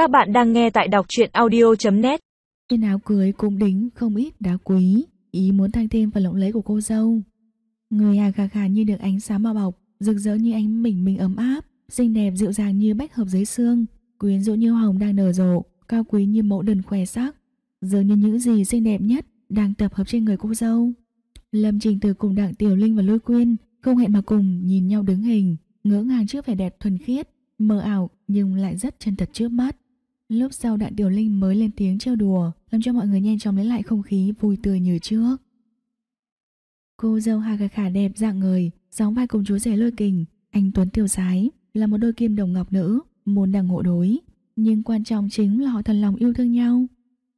Các bạn đang nghe tại đọc truyện audio.net Trên áo cưới cũng đính không ít đá quý, ý muốn tăng thêm phần lộng lẫy của cô dâu. Người Hà khà khà như được ánh sáng bao bọc, rực rỡ như ánh bình minh ấm áp, xinh đẹp dịu dàng như bách hợp dưới xương, quyến rũ như hồng đang nở rộ, cao quý như mẫu đơn khỏe sắc, dường như những gì xinh đẹp nhất đang tập hợp trên người cô dâu. Lâm Trình Từ cùng Đặng Tiểu Linh và Lôi Quyên không hẹn mà cùng nhìn nhau đứng hình, ngỡ ngàng trước vẻ đẹp thuần khiết, mờ ảo nhưng lại rất chân thật trước mắt. Lúc sau đạn Tiểu Linh mới lên tiếng trêu đùa, làm cho mọi người nhanh chóng lấy lại không khí vui tươi như trước. Cô dâu Hà Khả Khả đẹp dạng người, sóng vai cùng chú rể lôi kình, anh Tuấn Tiểu Sái là một đôi kim đồng ngọc nữ, môn đằng hộ đối. Nhưng quan trọng chính là họ thần lòng yêu thương nhau.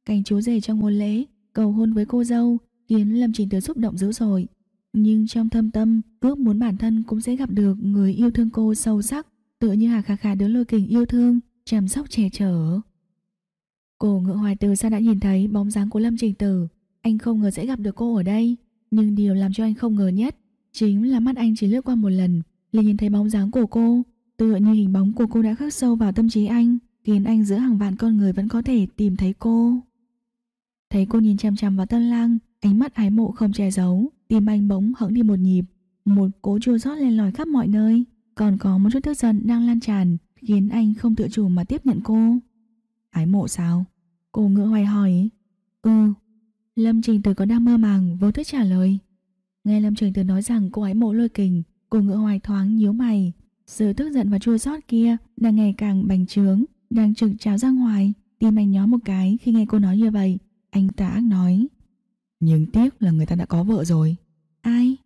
Cảnh chú rể trong hôn lễ, cầu hôn với cô dâu, khiến Lâm Trình Tử xúc động dữ dội. Nhưng trong thâm tâm, ước muốn bản thân cũng sẽ gặp được người yêu thương cô sâu sắc, tựa như Hà Khả Khả đứa lôi kình yêu thương, chăm sóc che chở. Cô ngựa hoài từ xa đã nhìn thấy bóng dáng của Lâm Trình Tử, anh không ngờ sẽ gặp được cô ở đây, nhưng điều làm cho anh không ngờ nhất chính là mắt anh chỉ lướt qua một lần, liền nhìn thấy bóng dáng của cô, tựa như hình bóng của cô đã khắc sâu vào tâm trí anh, khiến anh giữa hàng vạn con người vẫn có thể tìm thấy cô. Thấy cô nhìn chăm chăm vào Tân Lang, ánh mắt ái mộ không che giấu, tim anh bỗng hững đi một nhịp, một cố chua rót lên lỏi khắp mọi nơi, còn có một chút tức giận đang lan tràn, khiến anh không tự chủ mà tiếp nhận cô. Ái mộ sao? Cô ngựa hoài hỏi. Ừ. Lâm Trình Tử có đang mơ màng, vô thức trả lời. Nghe Lâm Trình Tử nói rằng cô ái mộ lôi kình, cô ngựa hoài thoáng nhíu mày. Sự tức giận và chua xót kia đang ngày càng bành trướng, đang trực trào ra ngoài. Tim anh nhó một cái khi nghe cô nói như vậy. Anh tà ác nói. Nhưng tiếc là người ta đã có vợ rồi. Ai?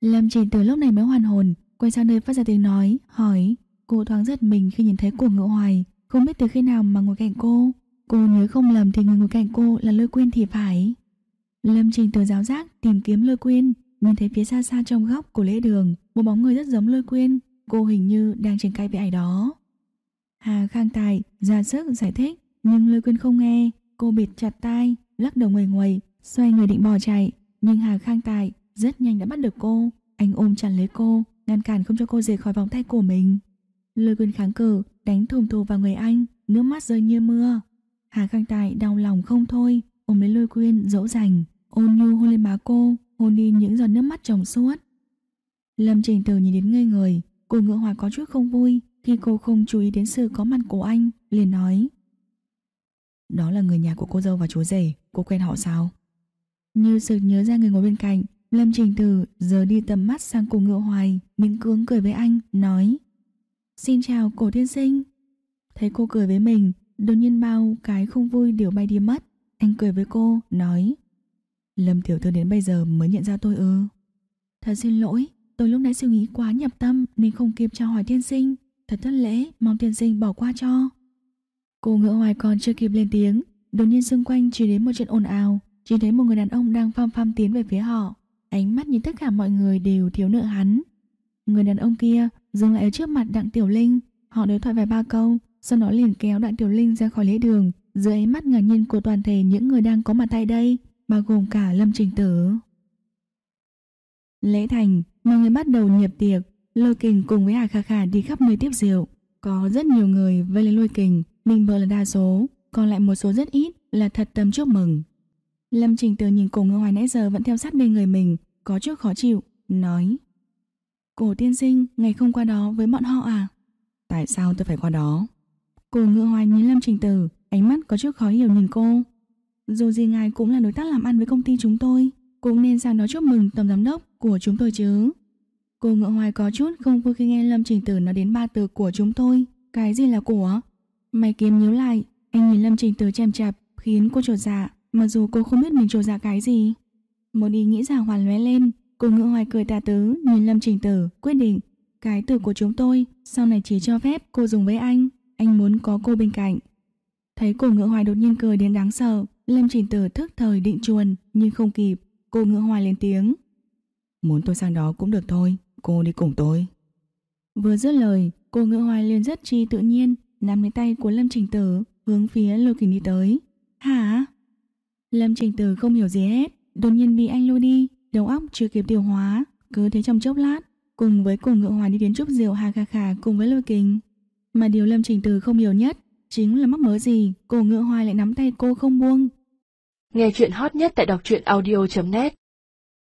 Lâm Trình Tử lúc này mới hoàn hồn, quay sang nơi phát ra tiếng nói, hỏi. Cô thoáng giật mình khi nhìn thấy của ngựa hoài, không biết từ khi nào mà ngồi cạnh cô. Cô nhớ không lầm thì người ngồi cạnh cô là Lôi Quyên thì phải. Lâm Trình từ giáo giác tìm kiếm Lôi Quyên, nhìn thấy phía xa xa trong góc của lễ đường, một bóng người rất giống Lôi Quyên, cô hình như đang tranh cãi với ai đó. Hà Khang Tài ra sức giải thích, nhưng Lôi Quyên không nghe, cô bịt chặt tai, lắc đầu ngoài ngoài xoay người định bỏ chạy, nhưng Hà Khang Tài rất nhanh đã bắt được cô, anh ôm chặt lấy cô, ngăn cản không cho cô rời khỏi vòng tay của mình. Lôi Quyên kháng cự, đánh thùm thù vào người anh, nước mắt rơi như mưa. Hà Khang Tài đau lòng không thôi, ôm lấy Lôi Quyên dỗ dành, ôn nhu hôn lên má cô, hôn đi những giọt nước mắt trong suốt. Lâm Trình Tử nhìn đến ngây người, cô ngựa hòa có chút không vui khi cô không chú ý đến sự có mặt của anh, liền nói. Đó là người nhà của cô dâu và chú rể, cô quen họ sao? Như sự nhớ ra người ngồi bên cạnh, Lâm Trình Tử giờ đi tầm mắt sang cô ngựa hoài, miễn cưỡng cười với anh, nói Xin chào cổ tiên sinh. Thấy cô cười với mình, Đột nhiên bao cái không vui đều bay đi mất. Anh cười với cô, nói, Lâm tiểu thư đến bây giờ mới nhận ra tôi ư? Thật xin lỗi, Tôi lúc nãy suy nghĩ quá nhập tâm Nên không kịp chào hỏi tiên sinh. Thật thất lễ, mong tiên sinh bỏ qua cho. Cô ngỡ hoài còn chưa kịp lên tiếng, Đột nhiên xung quanh chỉ đến một trận ồn ào. Chỉ thấy một người đàn ông đang pham pham tiến về phía họ. Ánh mắt nhìn tất cả mọi người đều thiếu nợ hắn. Người đàn ông kia dừng lại ở trước mặt Đặng Tiểu Linh. Họ đối thoại vài ba câu, sau đó liền kéo Đặng Tiểu Linh ra khỏi lễ đường, dưới ánh mắt ngạc nhiên của toàn thể những người đang có mặt tại đây, bao gồm cả Lâm Trình Tử. Lễ thành, mọi người bắt đầu nhập tiệc, Lôi Kình cùng với Hà Khả Khả đi khắp nơi tiếp rượu. Có rất nhiều người vây lấy Lôi Kình, Ninh Bờ là đa số, còn lại một số rất ít là thật tâm chúc mừng. Lâm Trình Tử nhìn cổ ngư hoài nãy giờ vẫn theo sát bên người mình, có chút khó chịu, nói Cổ tiên sinh, ngày không qua đó với bọn họ à? Tại sao tôi phải qua đó? Cổ ngựa hoài nhìn Lâm Trình Tử, ánh mắt có chút khó hiểu nhìn cô. Dù gì ngài cũng là đối tác làm ăn với công ty chúng tôi, cũng nên sang đó chúc mừng tổng giám đốc của chúng tôi chứ. Cô ngựa hoài có chút không vui khi nghe Lâm Trình Tử nói đến ba từ của chúng tôi. Cái gì là của? Mày kiếm nhíu lại, anh nhìn Lâm Trình Tử chèm chạp, khiến cô trột dạ, mặc dù cô không biết mình trột dạ cái gì. Một ý nghĩ giả hoàn lóe lên, Cô ngựa hoài cười tà tứ nhìn Lâm Trình Tử quyết định Cái từ của chúng tôi sau này chỉ cho phép cô dùng với anh Anh muốn có cô bên cạnh. Thấy cô ngựa hoài đột nhiên cười đến đáng sợ Lâm Trình Tử thức thời định chuồn Nhưng không kịp Cô ngựa hoài lên tiếng Muốn tôi sang đó cũng được thôi Cô đi cùng tôi. Vừa dứt lời Cô ngựa hoài liền rất chi tự nhiên Nắm lấy tay của Lâm Trình Tử Hướng phía Lô Kình đi tới. Hả? Lâm Trình Tử không hiểu gì hết Đột nhiên bị anh lôi đi đầu óc chưa kịp tiêu hóa, cứ thế trong chốc lát, cùng với cùng ngựa hoài đi đến chúc rượu Hà kha Khả cùng với Lôi Kình. Mà điều Lâm Trình Từ không hiểu nhất chính là mắc mớ gì, cổ ngựa hoài lại nắm tay cô không buông. Nghe chuyện hot nhất tại đọc truyện audio.net